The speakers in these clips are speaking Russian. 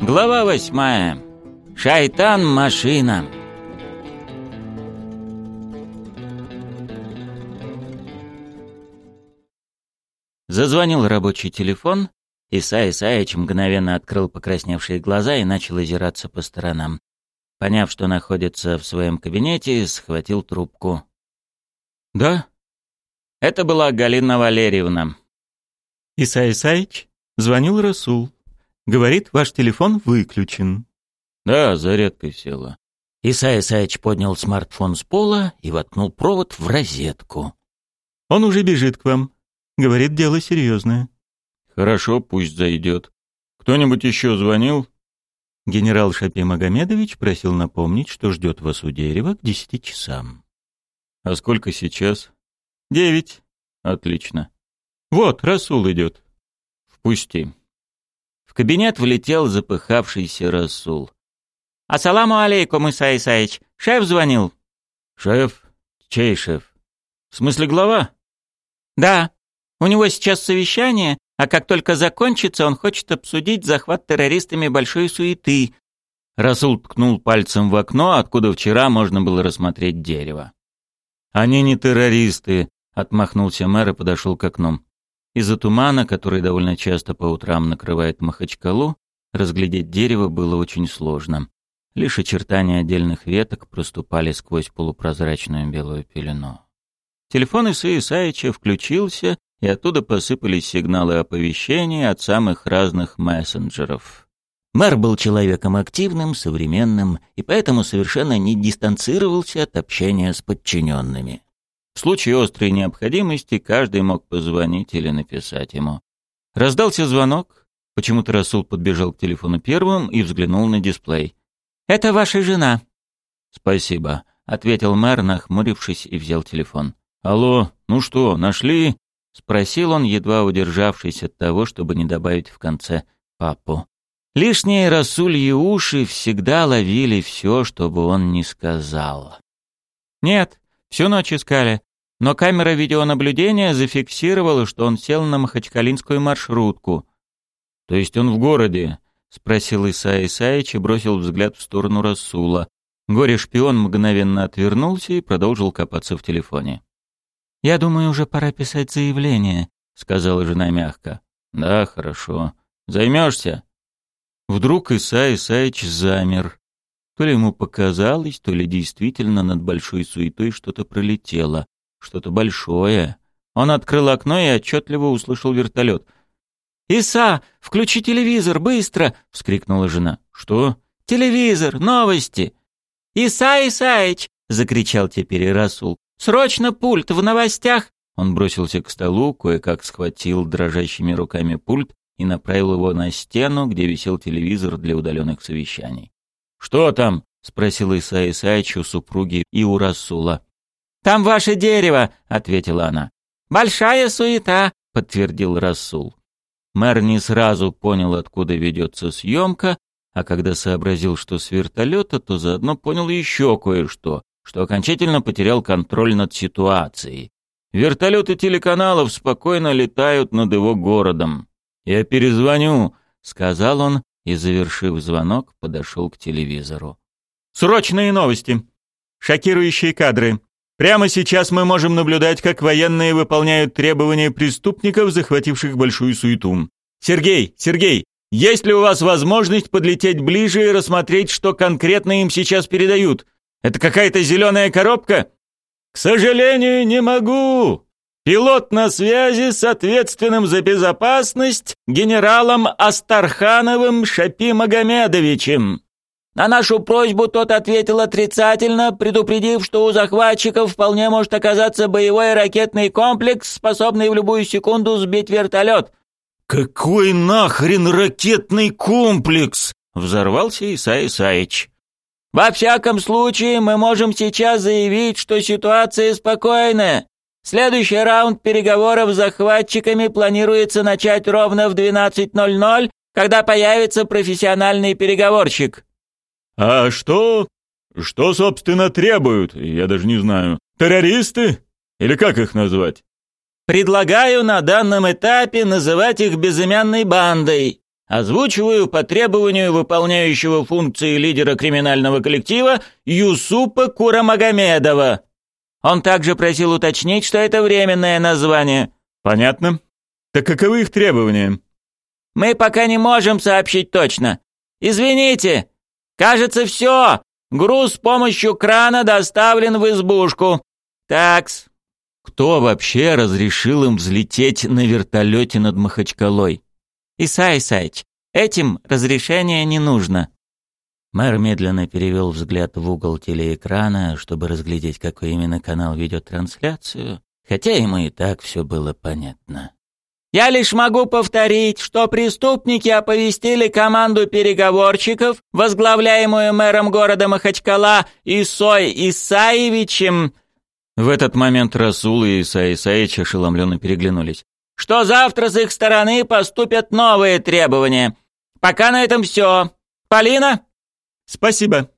Глава восьмая. Шайтан-машина. Зазвонил рабочий телефон, Исай Исаевич мгновенно открыл покрасневшие глаза и начал озираться по сторонам. Поняв, что находится в своем кабинете, схватил трубку. «Да?» Это была Галина Валерьевна. «Исай Исаевич?» Звонил Расул. Говорит, ваш телефон выключен. Да, зарядка села. Исай Исаевич поднял смартфон с пола и воткнул провод в розетку. Он уже бежит к вам. Говорит, дело серьезное. Хорошо, пусть зайдет. Кто-нибудь еще звонил? Генерал Шапи Магомедович просил напомнить, что ждет вас у дерева к десяти часам. А сколько сейчас? Девять. Отлично. Вот, Расул идет. Впусти. В кабинет влетел запыхавшийся Расул. «Ассаламу алейкум, Иса Исаич. Шеф звонил». «Шеф? Чей шеф? В смысле глава?» «Да. У него сейчас совещание, а как только закончится, он хочет обсудить захват террористами большой суеты». Расул ткнул пальцем в окно, откуда вчера можно было рассмотреть дерево. «Они не террористы», — отмахнулся мэр и подошел к окну. Из-за тумана, который довольно часто по утрам накрывает Махачкалу, разглядеть дерево было очень сложно. Лишь очертания отдельных веток проступали сквозь полупрозрачную белую пелену. Телефон Исы Исаича включился, и оттуда посыпались сигналы оповещения от самых разных мессенджеров. Мэр был человеком активным, современным, и поэтому совершенно не дистанцировался от общения с подчиненными. В случае острой необходимости каждый мог позвонить или написать ему. Раздался звонок. Почему-то Расул подбежал к телефону первым и взглянул на дисплей. «Это ваша жена». «Спасибо», — ответил мэр, нахмурившись, и взял телефон. «Алло, ну что, нашли?» — спросил он, едва удержавшись от того, чтобы не добавить в конце «папу». Лишние Расульи уши всегда ловили все, чтобы он не сказал. «Нет, всю ночь искали. Но камера видеонаблюдения зафиксировала, что он сел на махачкалинскую маршрутку. «То есть он в городе?» — спросил Иса Исаич и бросил взгляд в сторону Расула. Горе-шпион мгновенно отвернулся и продолжил копаться в телефоне. «Я думаю, уже пора писать заявление», — сказала жена мягко. «Да, хорошо. Займешься?» Вдруг Иса Исаич замер. То ли ему показалось, то ли действительно над большой суетой что-то пролетело. Что-то большое. Он открыл окно и отчетливо услышал вертолет. «Иса, включи телевизор, быстро!» — вскрикнула жена. «Что?» «Телевизор, новости!» «Иса Исаич!» — закричал теперь Расул. «Срочно пульт в новостях!» Он бросился к столу, кое-как схватил дрожащими руками пульт и направил его на стену, где висел телевизор для удаленных совещаний. «Что там?» — спросил Иса Исаич у супруги и у Расула. «Там ваше дерево», — ответила она. «Большая суета», — подтвердил Расул. Мэр не сразу понял, откуда ведется съемка, а когда сообразил, что с вертолета, то заодно понял еще кое-что, что окончательно потерял контроль над ситуацией. Вертолеты телеканалов спокойно летают над его городом. «Я перезвоню», — сказал он и, завершив звонок, подошел к телевизору. «Срочные новости! Шокирующие кадры! Прямо сейчас мы можем наблюдать, как военные выполняют требования преступников, захвативших большую суету. Сергей, Сергей, есть ли у вас возможность подлететь ближе и рассмотреть, что конкретно им сейчас передают? Это какая-то зеленая коробка? К сожалению, не могу. Пилот на связи с ответственным за безопасность генералом Астархановым Шапи Магомедовичем. На нашу просьбу тот ответил отрицательно, предупредив, что у захватчиков вполне может оказаться боевой ракетный комплекс, способный в любую секунду сбить вертолет. «Какой нахрен ракетный комплекс?» — взорвался Исай Исаич. «Во всяком случае, мы можем сейчас заявить, что ситуация спокойная. Следующий раунд переговоров с захватчиками планируется начать ровно в 12.00, когда появится профессиональный переговорщик». «А что? Что, собственно, требуют? Я даже не знаю. Террористы? Или как их назвать?» Предлагаю на данном этапе называть их безымянной бандой. Озвучиваю по требованию выполняющего функции лидера криминального коллектива Юсупа Курамагомедова. Он также просил уточнить, что это временное название. Понятно. Так каковы их требования? Мы пока не можем сообщить точно. Извините. Кажется, все. Груз с помощью крана доставлен в избушку. Такс. Кто вообще разрешил им взлететь на вертолете над Махачкалой? Исай Исаич, этим разрешения не нужно». Мэр медленно перевел взгляд в угол телеэкрана, чтобы разглядеть, какой именно канал ведет трансляцию, хотя ему и так все было понятно. «Я лишь могу повторить, что преступники оповестили команду переговорщиков, возглавляемую мэром города Махачкала Исой Исаевичем...» В этот момент Расул и Исай Исаевич ошеломленно переглянулись что завтра с их стороны поступят новые требования. Пока на этом все. Полина?» «Спасибо.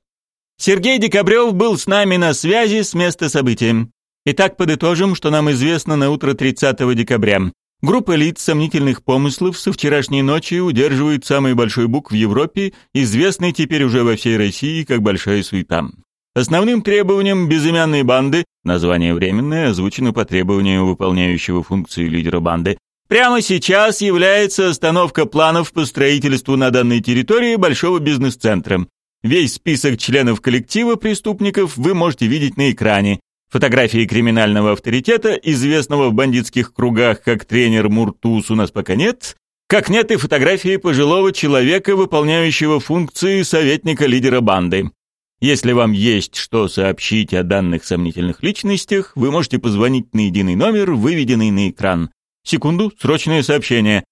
Сергей Декабрев был с нами на связи с места события. Итак, подытожим, что нам известно на утро 30 декабря. Группа лиц сомнительных помыслов со вчерашней ночи удерживает самый большой бук в Европе, известный теперь уже во всей России как Большая Суета. Основным требованием безымянной банды, название временное, озвучено по требованию выполняющего функции лидера банды, прямо сейчас является остановка планов по строительству на данной территории большого бизнес-центра. Весь список членов коллектива преступников вы можете видеть на экране. Фотографии криминального авторитета, известного в бандитских кругах как тренер Муртус, у нас пока нет, как нет и фотографии пожилого человека, выполняющего функции советника лидера банды. Если вам есть что сообщить о данных сомнительных личностях, вы можете позвонить на единый номер, выведенный на экран. Секунду, срочное сообщение.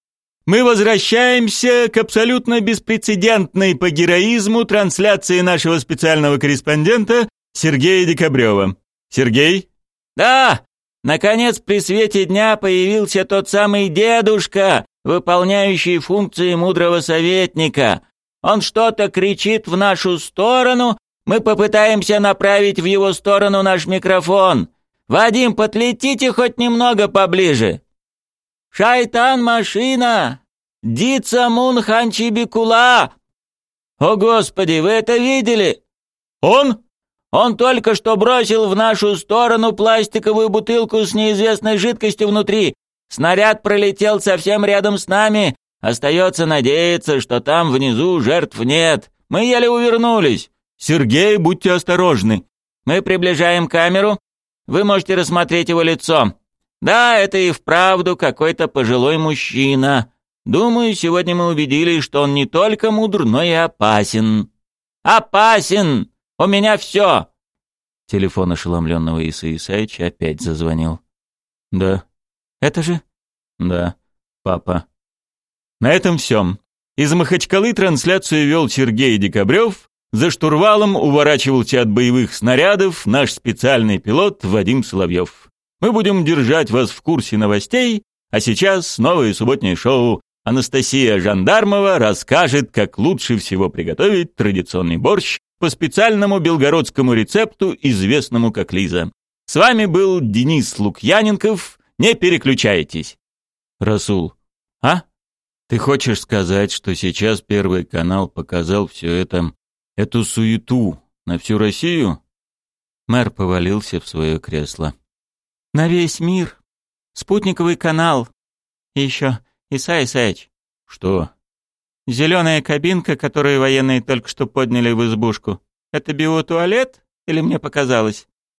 Мы возвращаемся к абсолютно беспрецедентной по героизму трансляции нашего специального корреспондента Сергея Декабрева. Сергей? Да, наконец при свете дня появился тот самый дедушка, выполняющий функции мудрого советника. Он что-то кричит в нашу сторону, мы попытаемся направить в его сторону наш микрофон. Вадим, подлетите хоть немного поближе. Шайтан-машина! Дица Мунханчибикула! О, Господи, вы это видели? Он? Он только что бросил в нашу сторону пластиковую бутылку с неизвестной жидкостью внутри. Снаряд пролетел совсем рядом с нами. Остается надеяться, что там внизу жертв нет. Мы еле увернулись. «Сергей, будьте осторожны!» «Мы приближаем камеру. Вы можете рассмотреть его лицо. Да, это и вправду какой-то пожилой мужчина. Думаю, сегодня мы убедились, что он не только мудр, но и опасен. Опасен! У меня все!» Телефон ошеломленного Иса Исаича опять зазвонил. «Да». «Это же?» «Да, папа». На этом все. Из Махачкалы трансляцию вел Сергей Декабрев, за штурвалом уворачивался от боевых снарядов наш специальный пилот Вадим Соловьев. Мы будем держать вас в курсе новостей, а сейчас новое субботнее шоу Анастасия Жандармова расскажет, как лучше всего приготовить традиционный борщ по специальному белгородскому рецепту, известному как Лиза. С вами был Денис Лукьяненков. Не переключайтесь. Расул, а? Ты хочешь сказать, что сейчас Первый канал показал все это эту суету на всю Россию?» Мэр повалился в свое кресло. «На весь мир. Спутниковый канал. И еще, Исай Исаич». «Что?» «Зеленая кабинка, которую военные только что подняли в избушку. Это биотуалет или мне показалось?»